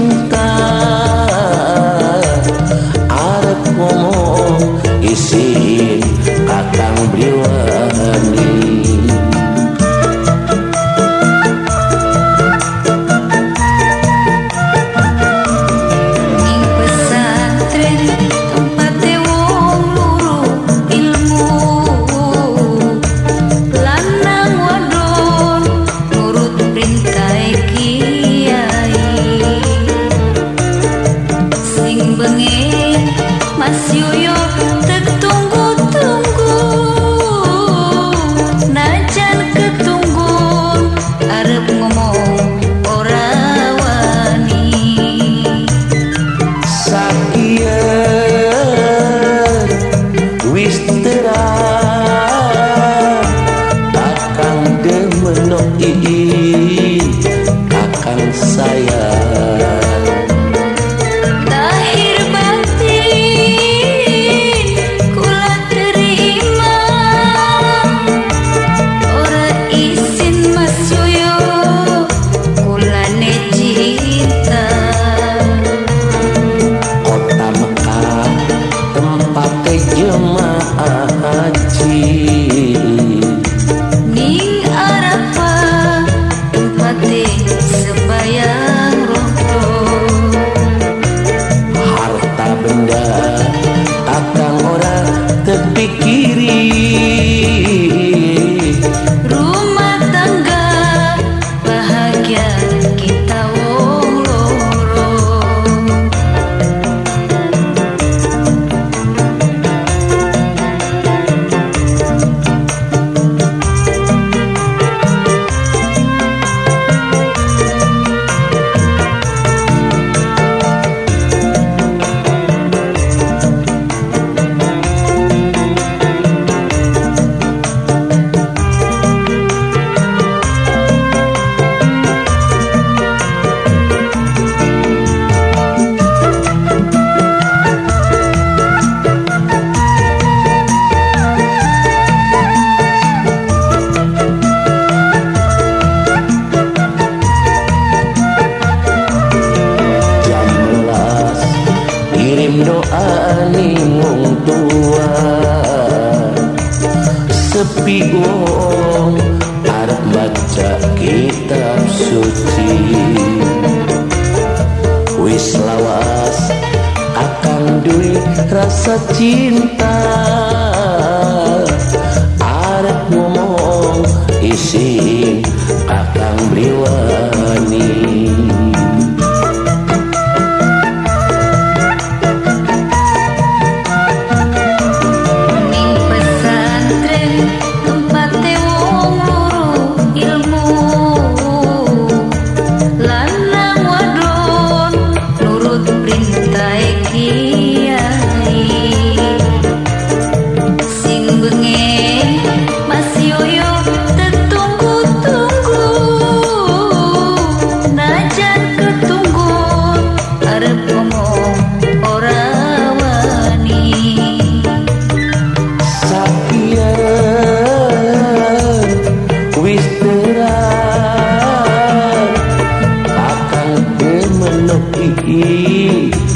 cinta. Arab ngomong isin kakang beliwani Tempat wong ilmu bengi Mas Yuyo jemaah haji ning harta benda terpikiri. sepi wong arep maca kitab suci. Wis lawas akan duit rasa cinta. Arep ngomong isi Nafi